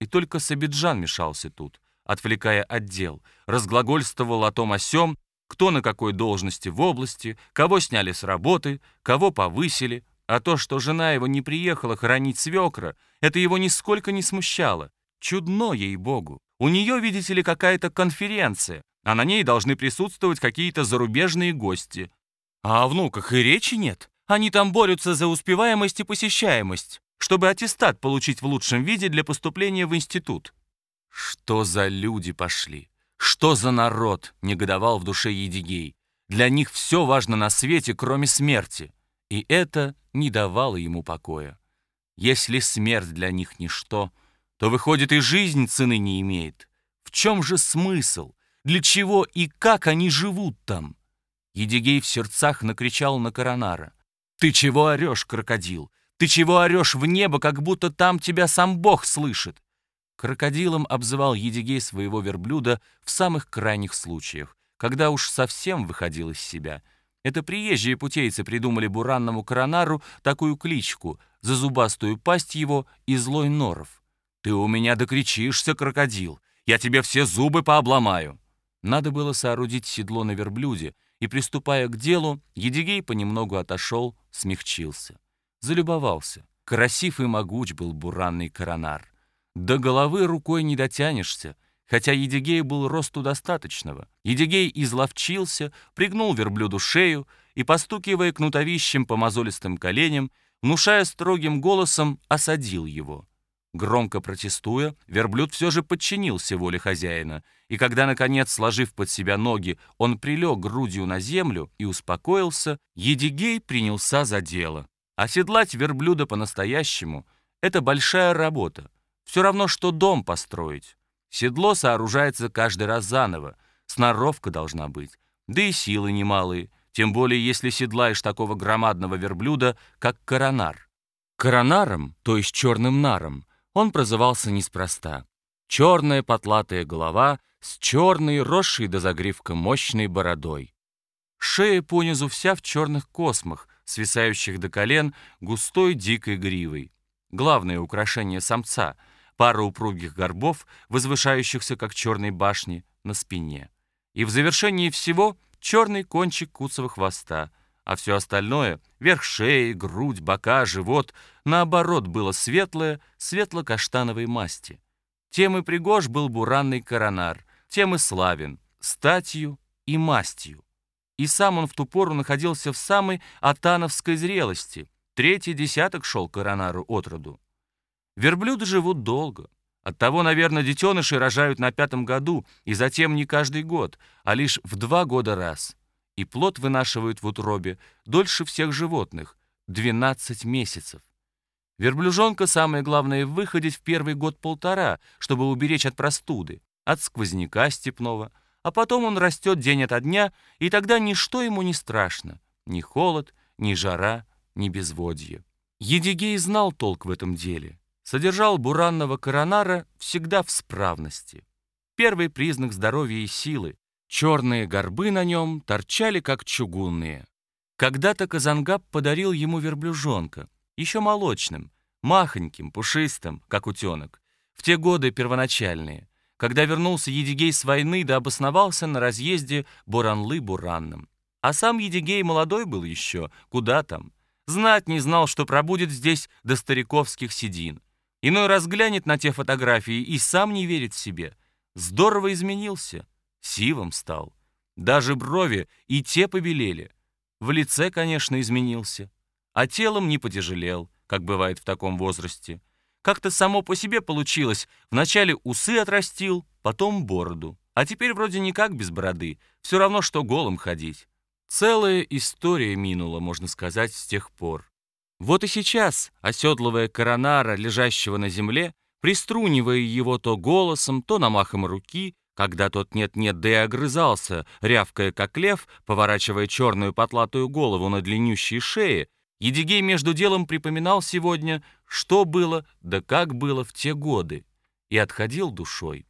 И только Сабиджан мешался тут, отвлекая отдел, разглагольствовал о том о сём, кто на какой должности в области, кого сняли с работы, кого повысили, а то, что жена его не приехала хоронить свекра, это его нисколько не смущало. Чудно ей-богу. У нее, видите ли, какая-то конференция, а на ней должны присутствовать какие-то зарубежные гости. А о внуках и речи нет. Они там борются за успеваемость и посещаемость, чтобы аттестат получить в лучшем виде для поступления в институт. Что за люди пошли? Что за народ? Негодовал в душе Едигей. Для них все важно на свете, кроме смерти. И это не давало ему покоя. Если смерть для них ничто, то, выходит, и жизнь цены не имеет. В чем же смысл? Для чего и как они живут там? Едигей в сердцах накричал на Коронара. «Ты чего орешь, крокодил? Ты чего орешь в небо, как будто там тебя сам Бог слышит?» Крокодилом обзывал Едигей своего верблюда в самых крайних случаях, когда уж совсем выходил из себя — это приезжие путейцы придумали буранному коронару такую кличку за зубастую пасть его и злой норов. «Ты у меня докричишься, крокодил! Я тебе все зубы пообломаю!» Надо было соорудить седло на верблюде, и, приступая к делу, Едигей понемногу отошел, смягчился. Залюбовался. Красив и могуч был буранный коронар. До головы рукой не дотянешься — Хотя Едигей был росту достаточного, Едигей изловчился, пригнул верблюду шею и, постукивая кнутовищем по мозолистым коленям, внушая строгим голосом, осадил его. Громко протестуя, верблюд все же подчинился воле хозяина, и когда, наконец, сложив под себя ноги, он прилег грудью на землю и успокоился, Едигей принялся за дело. Оседлать верблюда по-настоящему — это большая работа. Все равно, что дом построить. Седло сооружается каждый раз заново, сноровка должна быть, да и силы немалые, тем более если седлаешь такого громадного верблюда, как коронар. Коронаром, то есть черным наром, он прозывался неспроста. Черная потлатая голова с черной, росшей до загривка мощной бородой. Шея понизу вся в черных космах, свисающих до колен густой дикой гривой. Главное украшение самца — пара упругих горбов, возвышающихся, как черные башни, на спине. И в завершении всего черный кончик куцевого хвоста, а все остальное — верх шеи, грудь, бока, живот — наоборот, было светлое, светло-каштановой масти. Тем и пригож был буранный коронар, тем и славен, статью и мастью. И сам он в ту пору находился в самой атановской зрелости. Третий десяток шел коронару от роду. Верблюды живут долго. Оттого, наверное, детеныши рожают на пятом году, и затем не каждый год, а лишь в два года раз. И плод вынашивают в утробе дольше всех животных — 12 месяцев. Верблюжонка самое главное выходить в первый год-полтора, чтобы уберечь от простуды, от сквозняка степного, а потом он растет день ото дня, и тогда ничто ему не страшно, ни холод, ни жара, ни безводье. Едигей знал толк в этом деле содержал буранного коронара всегда в справности. Первый признак здоровья и силы. Черные горбы на нем торчали, как чугунные. Когда-то Казангаб подарил ему верблюжонка, еще молочным, махоньким, пушистым, как утенок. В те годы первоначальные, когда вернулся Едигей с войны да обосновался на разъезде Буранлы-Буранным. А сам Едигей молодой был еще, куда там. Знать не знал, что пробудет здесь до стариковских седин. Иной раз глянет на те фотографии и сам не верит себе. Здорово изменился, сивым стал. Даже брови и те побелели. В лице, конечно, изменился, а телом не потяжелел, как бывает в таком возрасте. Как-то само по себе получилось. Вначале усы отрастил, потом бороду. А теперь вроде никак без бороды. Все равно, что голым ходить. Целая история минула, можно сказать, с тех пор. Вот и сейчас, оседлывая коронара, лежащего на земле, приструнивая его то голосом, то намахом руки, когда тот нет-нет, да и огрызался, рявкая как лев, поворачивая черную потлатую голову на длиннющей шее, Едигей между делом припоминал сегодня, что было, да как было в те годы, и отходил душой.